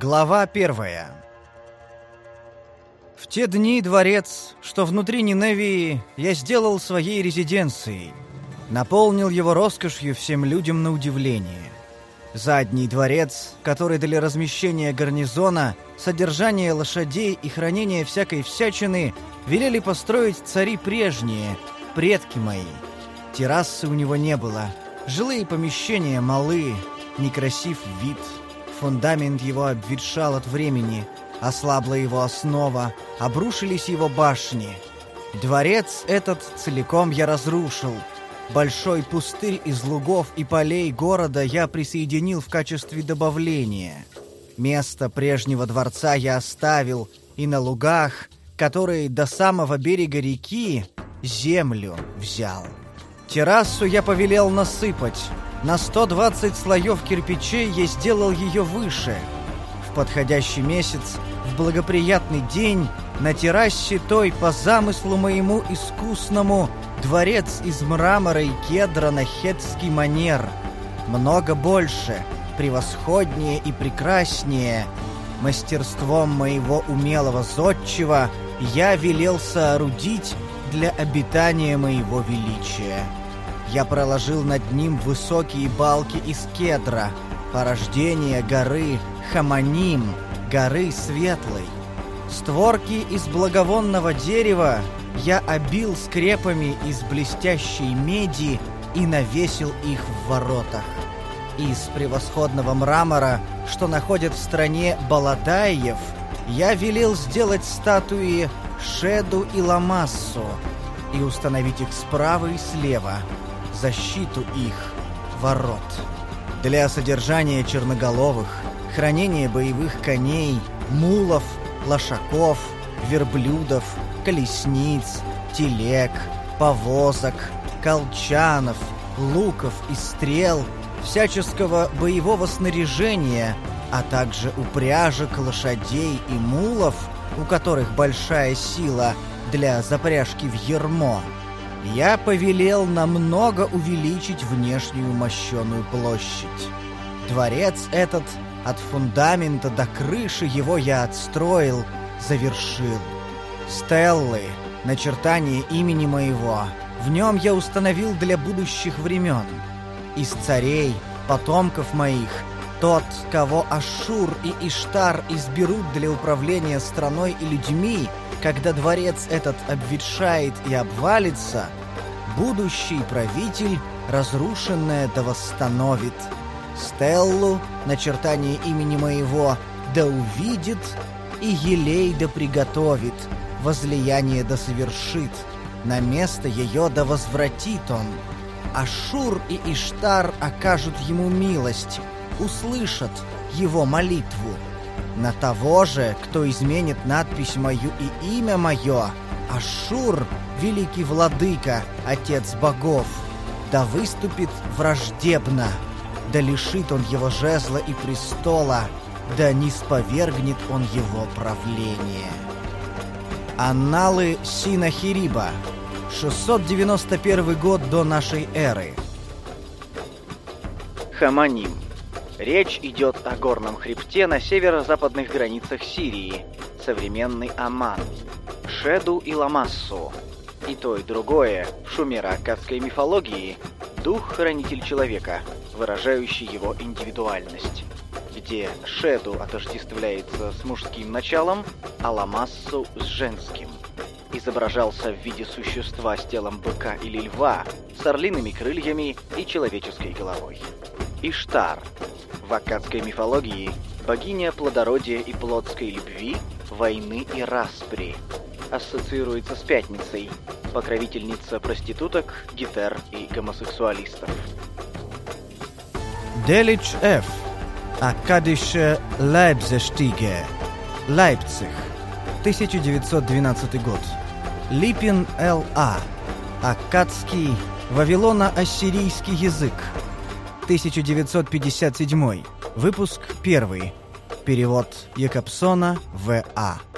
Глава первая. В те дни дворец, что внутри Ниневии, я сделал своей резиденцией, наполнил его роскошью всем людям на удивление. Задний дворец, который для размещения гарнизона, содержания лошадей и хранения всякой всячины велели построить цари прежние, предки мои. Террасы у него не было, жилые помещения малы, некрасив вид — Фундамент его обветшал от времени, ослабла его основа, обрушились его башни. Дворец этот целиком я разрушил. Большой пустырь из лугов и полей города я присоединил в качестве добавления. Место прежнего дворца я оставил, и на лугах, которые до самого берега реки, землю взял. Террасу я повелел насыпать, на 120 слоев кирпичей я сделал ее выше. В подходящий месяц, в благоприятный день, на террасе той, по замыслу моему искусному, дворец из мрамора и кедра на хетский манер. Много больше, превосходнее и прекраснее. Мастерством моего умелого зодчего я велел соорудить для обитания моего величия. Я проложил над ним высокие балки из кедра, порождение горы Хаманим, горы Светлой. Створки из благовонного дерева я обил скрепами из блестящей меди и навесил их в воротах. Из превосходного мрамора, что находят в стране Баладаев, я велел сделать статуи Шеду и Ламассу и установить их справа и слева – защиту их ворот. Для содержания черноголовых, хранения боевых коней, мулов, лошаков, верблюдов, колесниц, телег, повозок, колчанов, луков и стрел, всяческого боевого снаряжения, а также упряжек, лошадей и мулов, у которых большая сила для запряжки в ермо – я повелел намного увеличить внешнюю мощеную площадь. Дворец этот от фундамента до крыши его я отстроил, завершил. Стеллы, начертание имени моего, в нем я установил для будущих времен. Из царей, потомков моих, тот, кого Ашур и Иштар изберут для управления страной и людьми, когда дворец этот обветшает и обвалится, будущий правитель разрушенное да восстановит. Стеллу, начертание имени моего, да увидит, и елей да приготовит, возлияние да совершит, на место ее да возвратит он. Ашур и Иштар окажут ему милость, услышат его молитву. На того же, кто изменит надпись мою и имя мое, Ашур, великий владыка, отец богов, да выступит враждебно, да лишит он его жезла и престола, да не сповергнет он его правление. Анналы Синахириба, 691 год до нашей эры. Хаманим Речь идет о горном хребте на северо-западных границах Сирии, современный Аман, Шеду и Ламассу. И то, и другое в шумеро-аккадской мифологии дух-хранитель человека, выражающий его индивидуальность, где Шеду отождествляется с мужским началом, а Ламассу с женским. Изображался в виде существа с телом быка или льва, с орлиными крыльями и человеческой головой. Иштар в аккадской мифологии богиня плодородия и плотской любви, войны и распри. Ассоциируется с пятницей, покровительница проституток, гитер и гомосексуалистов. Делич Ф. Аккадische Leipzigtige. Лейпциг. 1912 год. Липин Л.А. Аккадский, Вавилоно-ассирийский язык. 1957. Выпуск 1. Перевод Якобсона В.А.